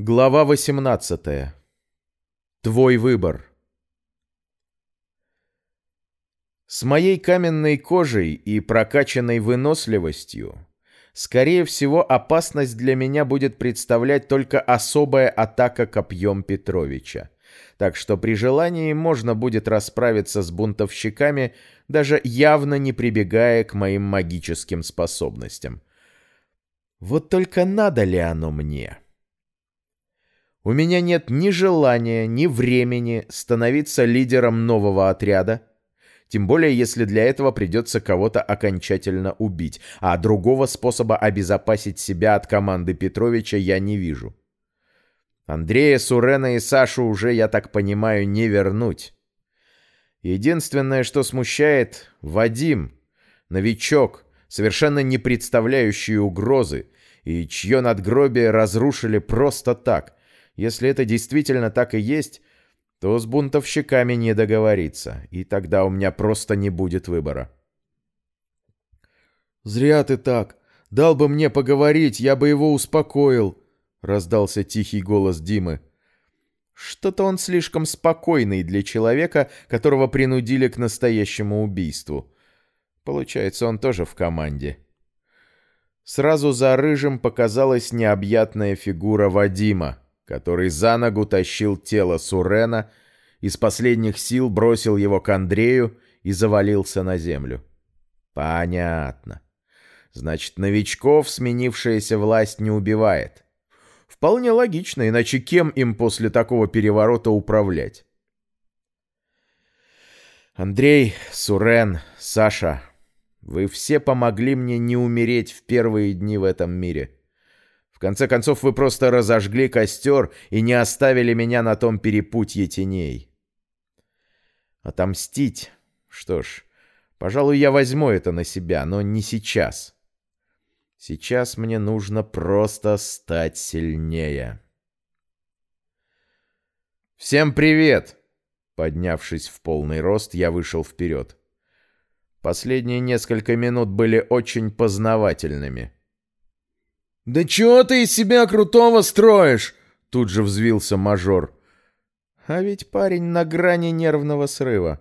Глава 18. Твой выбор. С моей каменной кожей и прокачанной выносливостью, скорее всего, опасность для меня будет представлять только особая атака копьем Петровича. Так что при желании можно будет расправиться с бунтовщиками, даже явно не прибегая к моим магическим способностям. Вот только надо ли оно мне? У меня нет ни желания, ни времени становиться лидером нового отряда, тем более если для этого придется кого-то окончательно убить, а другого способа обезопасить себя от команды Петровича я не вижу. Андрея, Сурена и Сашу уже, я так понимаю, не вернуть. Единственное, что смущает — Вадим, новичок, совершенно не представляющий угрозы, и чье надгробие разрушили просто так, если это действительно так и есть, то с бунтовщиками не договориться, и тогда у меня просто не будет выбора. «Зря ты так. Дал бы мне поговорить, я бы его успокоил», — раздался тихий голос Димы. Что-то он слишком спокойный для человека, которого принудили к настоящему убийству. Получается, он тоже в команде. Сразу за рыжим показалась необъятная фигура Вадима который за ногу тащил тело Сурена, из последних сил бросил его к Андрею и завалился на землю. Понятно. Значит, новичков сменившаяся власть не убивает. Вполне логично, иначе кем им после такого переворота управлять? Андрей, Сурен, Саша, вы все помогли мне не умереть в первые дни в этом мире. В конце концов, вы просто разожгли костер и не оставили меня на том перепутье теней. Отомстить? Что ж, пожалуй, я возьму это на себя, но не сейчас. Сейчас мне нужно просто стать сильнее. «Всем привет!» Поднявшись в полный рост, я вышел вперед. Последние несколько минут были очень познавательными. «Да чего ты из себя крутого строишь?» Тут же взвился мажор. А ведь парень на грани нервного срыва.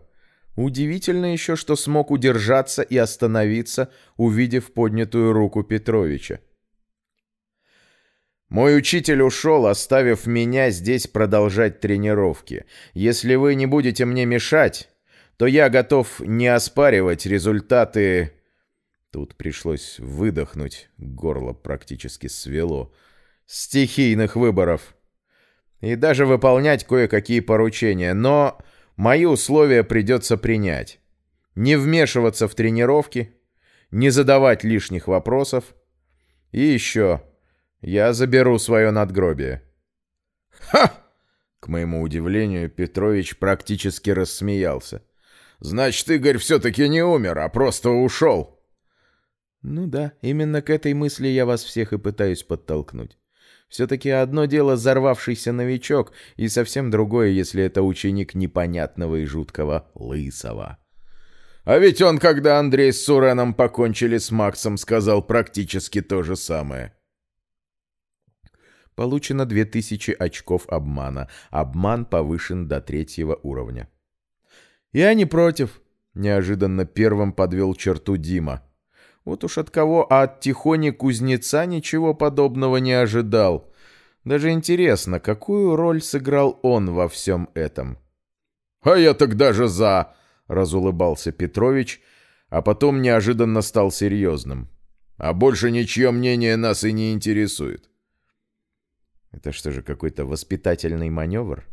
Удивительно еще, что смог удержаться и остановиться, увидев поднятую руку Петровича. Мой учитель ушел, оставив меня здесь продолжать тренировки. Если вы не будете мне мешать, то я готов не оспаривать результаты Тут пришлось выдохнуть, горло практически свело. Стихийных выборов. И даже выполнять кое-какие поручения. Но мои условия придется принять. Не вмешиваться в тренировки, не задавать лишних вопросов. И еще, я заберу свое надгробие. «Ха!» К моему удивлению, Петрович практически рассмеялся. «Значит, Игорь все-таки не умер, а просто ушел». Ну да, именно к этой мысли я вас всех и пытаюсь подтолкнуть. Все-таки одно дело взорвавшийся новичок, и совсем другое, если это ученик непонятного и жуткого Лысого. А ведь он, когда Андрей с Суреном покончили с Максом, сказал практически то же самое. Получено 2000 очков обмана. Обман повышен до третьего уровня. «Я не против», — неожиданно первым подвел черту Дима. Вот уж от кого, а от Тихони Кузнеца ничего подобного не ожидал. Даже интересно, какую роль сыграл он во всем этом? «А я тогда же за!» — разулыбался Петрович, а потом неожиданно стал серьезным. «А больше ничье мнение нас и не интересует». Это что же, какой-то воспитательный маневр?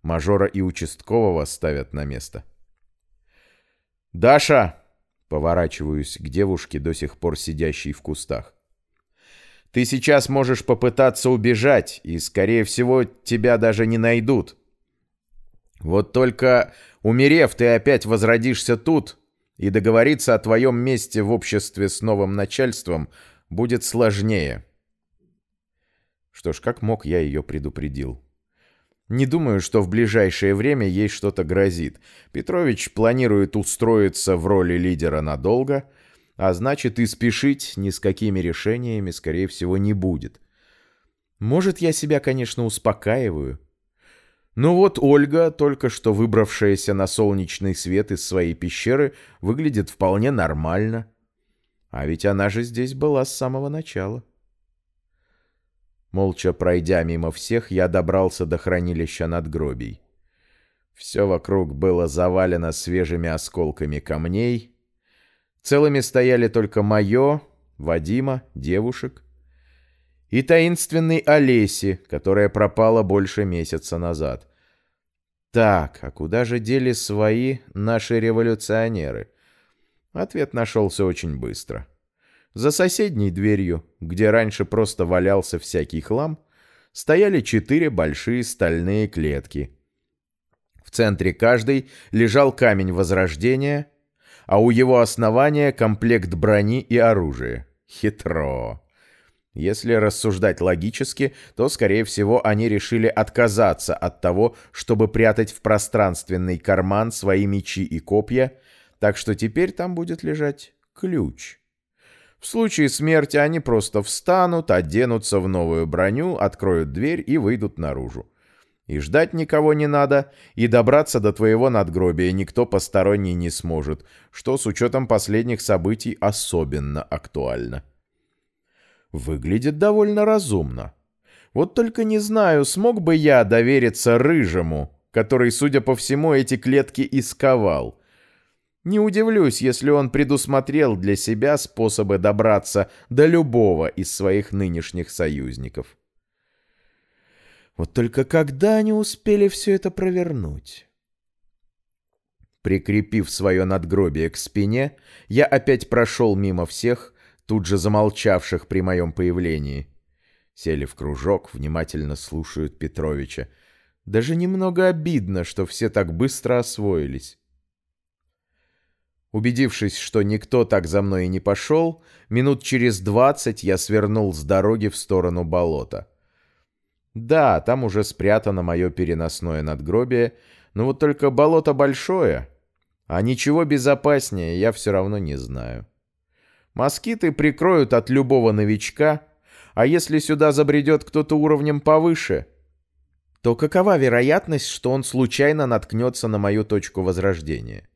Мажора и участкового ставят на место. «Даша!» Поворачиваюсь к девушке, до сих пор сидящей в кустах. «Ты сейчас можешь попытаться убежать, и, скорее всего, тебя даже не найдут. Вот только, умерев, ты опять возродишься тут, и договориться о твоем месте в обществе с новым начальством будет сложнее». Что ж, как мог, я ее предупредил. Не думаю, что в ближайшее время ей что-то грозит. Петрович планирует устроиться в роли лидера надолго, а значит и спешить ни с какими решениями, скорее всего, не будет. Может, я себя, конечно, успокаиваю. Но вот Ольга, только что выбравшаяся на солнечный свет из своей пещеры, выглядит вполне нормально. А ведь она же здесь была с самого начала. Молча пройдя мимо всех, я добрался до хранилища надгробий. Все вокруг было завалено свежими осколками камней. Целыми стояли только мое, Вадима, девушек и таинственной Олеси, которая пропала больше месяца назад. Так, а куда же дели свои наши революционеры? Ответ нашелся очень быстро. За соседней дверью, где раньше просто валялся всякий хлам, стояли четыре большие стальные клетки. В центре каждой лежал камень Возрождения, а у его основания комплект брони и оружия. Хитро. Если рассуждать логически, то, скорее всего, они решили отказаться от того, чтобы прятать в пространственный карман свои мечи и копья, так что теперь там будет лежать ключ. В случае смерти они просто встанут, оденутся в новую броню, откроют дверь и выйдут наружу. И ждать никого не надо, и добраться до твоего надгробия никто посторонний не сможет, что с учетом последних событий особенно актуально. Выглядит довольно разумно. Вот только не знаю, смог бы я довериться Рыжему, который, судя по всему, эти клетки исковал. Не удивлюсь, если он предусмотрел для себя способы добраться до любого из своих нынешних союзников. Вот только когда они успели все это провернуть? Прикрепив свое надгробие к спине, я опять прошел мимо всех, тут же замолчавших при моем появлении. Сели в кружок, внимательно слушают Петровича. Даже немного обидно, что все так быстро освоились. Убедившись, что никто так за мной и не пошел, минут через двадцать я свернул с дороги в сторону болота. Да, там уже спрятано мое переносное надгробие, но вот только болото большое, а ничего безопаснее я все равно не знаю. Москиты прикроют от любого новичка, а если сюда забредет кто-то уровнем повыше, то какова вероятность, что он случайно наткнется на мою точку возрождения?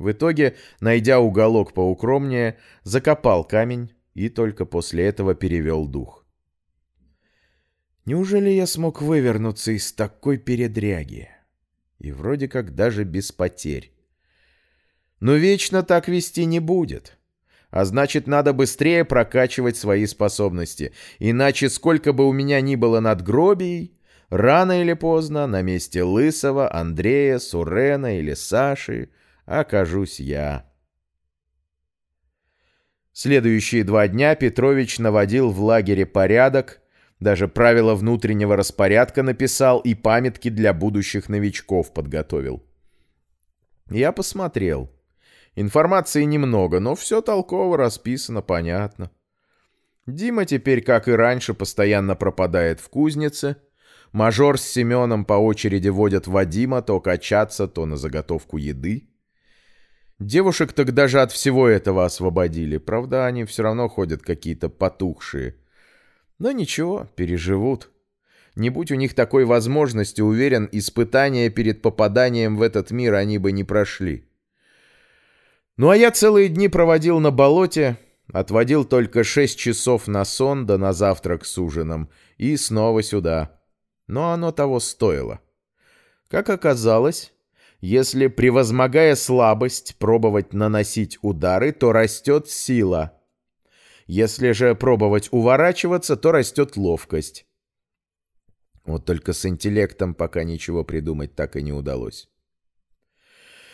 В итоге, найдя уголок поукромнее, закопал камень и только после этого перевел дух. Неужели я смог вывернуться из такой передряги? И вроде как даже без потерь. Но вечно так вести не будет. А значит, надо быстрее прокачивать свои способности. Иначе, сколько бы у меня ни было надгробий, рано или поздно на месте Лысого, Андрея, Сурена или Саши окажусь я. Следующие два дня Петрович наводил в лагере порядок, даже правила внутреннего распорядка написал и памятки для будущих новичков подготовил. Я посмотрел. Информации немного, но все толково расписано, понятно. Дима теперь, как и раньше, постоянно пропадает в кузнице. Мажор с Семеном по очереди водят Вадима то качаться, то на заготовку еды. Девушек так даже от всего этого освободили. Правда, они все равно ходят какие-то потухшие. Но ничего, переживут. Не будь у них такой возможности, уверен, испытания перед попаданием в этот мир они бы не прошли. Ну а я целые дни проводил на болоте, отводил только шесть часов на сон да на завтрак с ужином и снова сюда. Но оно того стоило. Как оказалось, если, превозмогая слабость, пробовать наносить удары, то растет сила. Если же пробовать уворачиваться, то растет ловкость. Вот только с интеллектом пока ничего придумать так и не удалось.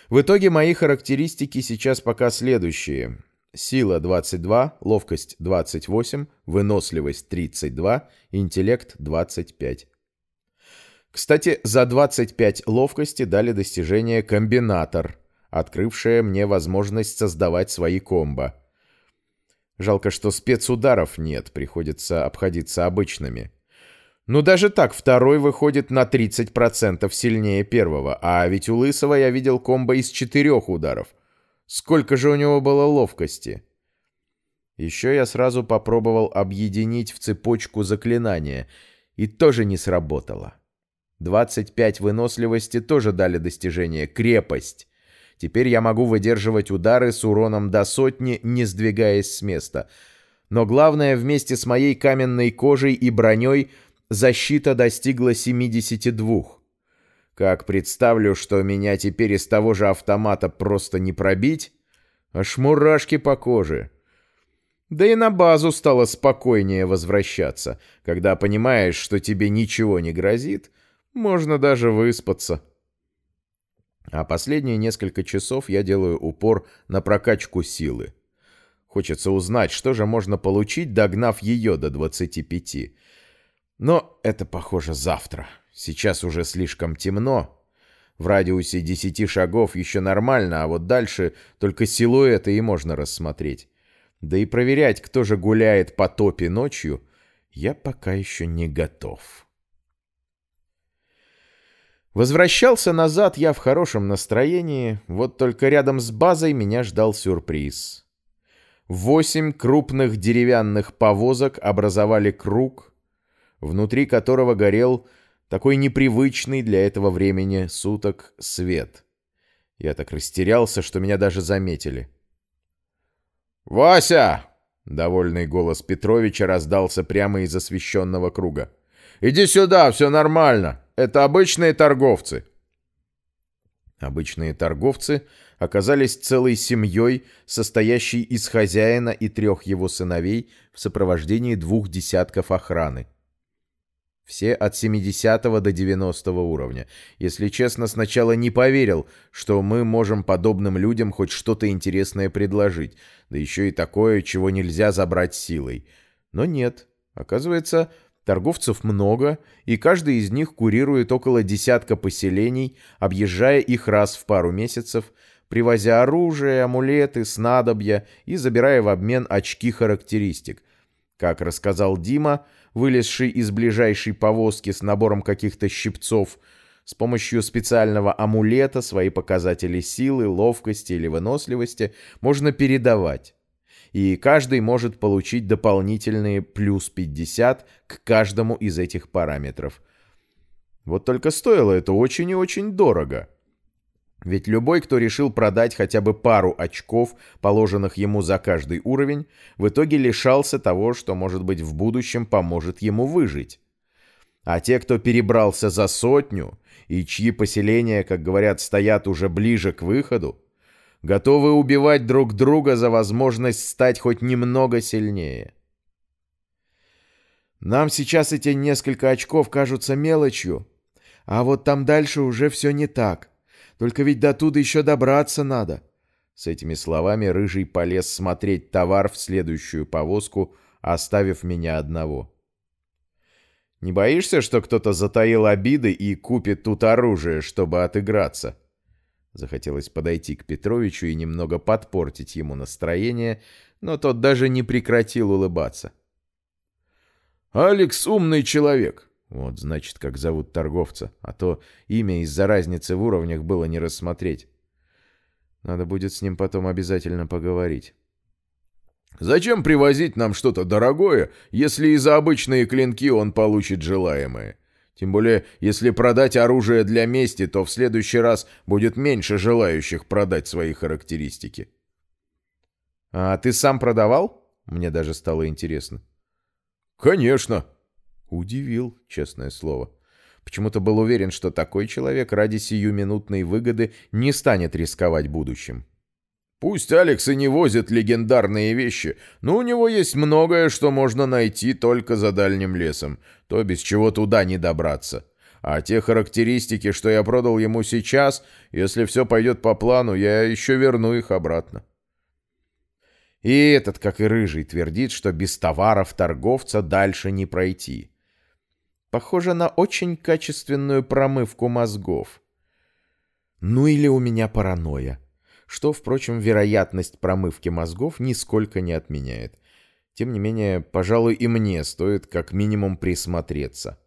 В итоге мои характеристики сейчас пока следующие. Сила 22, ловкость 28, выносливость 32, интеллект 25. Кстати, за 25 ловкости дали достижение «Комбинатор», открывшее мне возможность создавать свои комбо. Жалко, что спецударов нет, приходится обходиться обычными. Но даже так, второй выходит на 30% сильнее первого, а ведь у Лысого я видел комбо из четырех ударов. Сколько же у него было ловкости? Еще я сразу попробовал объединить в цепочку заклинания, и тоже не сработало. 25 выносливости тоже дали достижение «крепость». Теперь я могу выдерживать удары с уроном до сотни, не сдвигаясь с места. Но главное, вместе с моей каменной кожей и броней защита достигла 72. Как представлю, что меня теперь из того же автомата просто не пробить, аж мурашки по коже. Да и на базу стало спокойнее возвращаться, когда понимаешь, что тебе ничего не грозит, можно даже выспаться. А последние несколько часов я делаю упор на прокачку силы. Хочется узнать, что же можно получить, догнав ее до 25. Но это, похоже, завтра. Сейчас уже слишком темно. В радиусе 10 шагов еще нормально, а вот дальше только силуэты и можно рассмотреть. Да и проверять, кто же гуляет по топе ночью, я пока еще не готов. Возвращался назад я в хорошем настроении, вот только рядом с базой меня ждал сюрприз. Восемь крупных деревянных повозок образовали круг, внутри которого горел такой непривычный для этого времени суток свет. Я так растерялся, что меня даже заметили. «Вася!» — довольный голос Петровича раздался прямо из освещенного круга. «Иди сюда, все нормально!» Это обычные торговцы». Обычные торговцы оказались целой семьей, состоящей из хозяина и трех его сыновей в сопровождении двух десятков охраны. Все от 70 до 90 уровня. Если честно, сначала не поверил, что мы можем подобным людям хоть что-то интересное предложить, да еще и такое, чего нельзя забрать силой. Но нет. Оказывается, Торговцев много, и каждый из них курирует около десятка поселений, объезжая их раз в пару месяцев, привозя оружие, амулеты, снадобья и забирая в обмен очки характеристик. Как рассказал Дима, вылезший из ближайшей повозки с набором каких-то щипцов, с помощью специального амулета свои показатели силы, ловкости или выносливости можно передавать и каждый может получить дополнительные плюс 50 к каждому из этих параметров. Вот только стоило это очень и очень дорого. Ведь любой, кто решил продать хотя бы пару очков, положенных ему за каждый уровень, в итоге лишался того, что, может быть, в будущем поможет ему выжить. А те, кто перебрался за сотню, и чьи поселения, как говорят, стоят уже ближе к выходу, готовы убивать друг друга за возможность стать хоть немного сильнее. Нам сейчас эти несколько очков кажутся мелочью, а вот там дальше уже все не так. Только ведь до туда еще добраться надо. С этими словами Рыжий полез смотреть товар в следующую повозку, оставив меня одного. «Не боишься, что кто-то затаил обиды и купит тут оружие, чтобы отыграться?» Захотелось подойти к Петровичу и немного подпортить ему настроение, но тот даже не прекратил улыбаться. «Алекс умный человек!» Вот, значит, как зовут торговца, а то имя из-за разницы в уровнях было не рассмотреть. Надо будет с ним потом обязательно поговорить. «Зачем привозить нам что-то дорогое, если и за обычные клинки он получит желаемое?» Тем более, если продать оружие для мести, то в следующий раз будет меньше желающих продать свои характеристики. «А ты сам продавал?» Мне даже стало интересно. «Конечно!» Удивил, честное слово. Почему-то был уверен, что такой человек ради сиюминутной выгоды не станет рисковать будущим. Пусть Алекс и не возит легендарные вещи, но у него есть многое, что можно найти только за дальним лесом, то без чего туда не добраться. А те характеристики, что я продал ему сейчас, если все пойдет по плану, я еще верну их обратно. И этот, как и рыжий, твердит, что без товаров торговца дальше не пройти. Похоже на очень качественную промывку мозгов. Ну или у меня паранойя что, впрочем, вероятность промывки мозгов нисколько не отменяет. Тем не менее, пожалуй, и мне стоит как минимум присмотреться.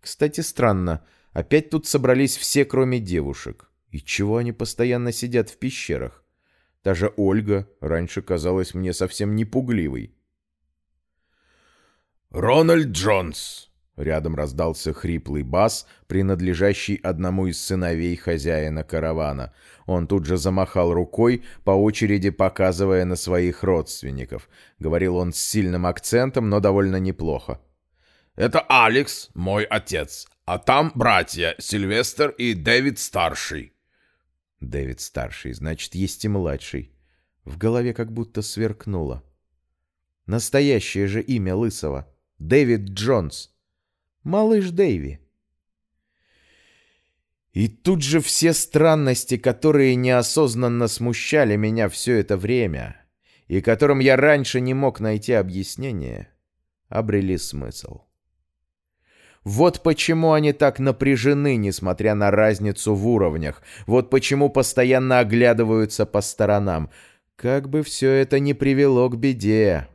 Кстати, странно, опять тут собрались все, кроме девушек. И чего они постоянно сидят в пещерах? Та же Ольга раньше казалась мне совсем не пугливой. «Рональд Джонс!» Рядом раздался хриплый бас, принадлежащий одному из сыновей хозяина каравана. Он тут же замахал рукой, по очереди показывая на своих родственников. Говорил он с сильным акцентом, но довольно неплохо. «Это Алекс, мой отец, а там братья Сильвестр и Дэвид Старший». Дэвид Старший, значит, есть и младший. В голове как будто сверкнуло. Настоящее же имя Лысого. Дэвид Джонс. Малыш Дэйви. И тут же все странности, которые неосознанно смущали меня все это время, и которым я раньше не мог найти объяснение, обрели смысл. Вот почему они так напряжены, несмотря на разницу в уровнях. Вот почему постоянно оглядываются по сторонам. Как бы все это не привело к беде.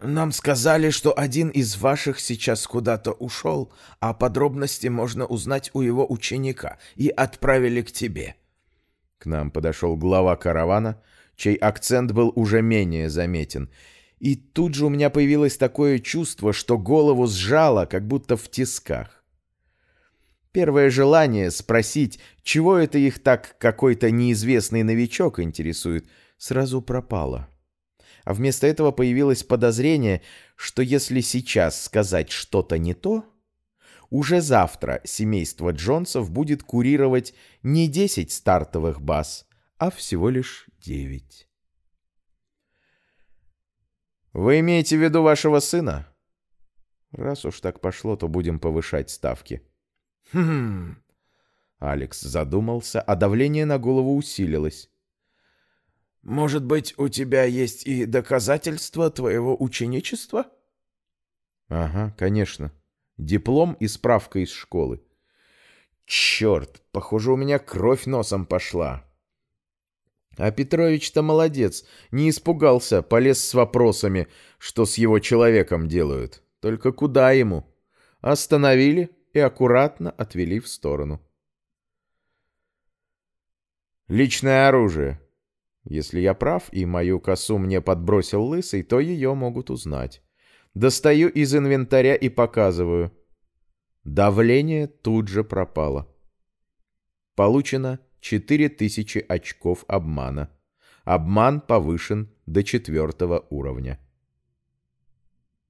«Нам сказали, что один из ваших сейчас куда-то ушел, а подробности можно узнать у его ученика, и отправили к тебе». К нам подошел глава каравана, чей акцент был уже менее заметен. И тут же у меня появилось такое чувство, что голову сжало, как будто в тисках. Первое желание спросить, чего это их так какой-то неизвестный новичок интересует, сразу пропало а вместо этого появилось подозрение, что если сейчас сказать что-то не то, уже завтра семейство Джонсов будет курировать не 10 стартовых баз, а всего лишь 9. Вы имеете в виду вашего сына? Раз уж так пошло, то будем повышать ставки. Хм. Алекс задумался, а давление на голову усилилось. Может быть, у тебя есть и доказательства твоего ученичества? Ага, конечно. Диплом и справка из школы. Черт, похоже, у меня кровь носом пошла. А Петрович-то молодец, не испугался, полез с вопросами, что с его человеком делают. Только куда ему? Остановили и аккуратно отвели в сторону. Личное оружие. Если я прав, и мою косу мне подбросил лысый, то ее могут узнать. Достаю из инвентаря и показываю. Давление тут же пропало. Получено 4000 очков обмана. Обман повышен до четвертого уровня.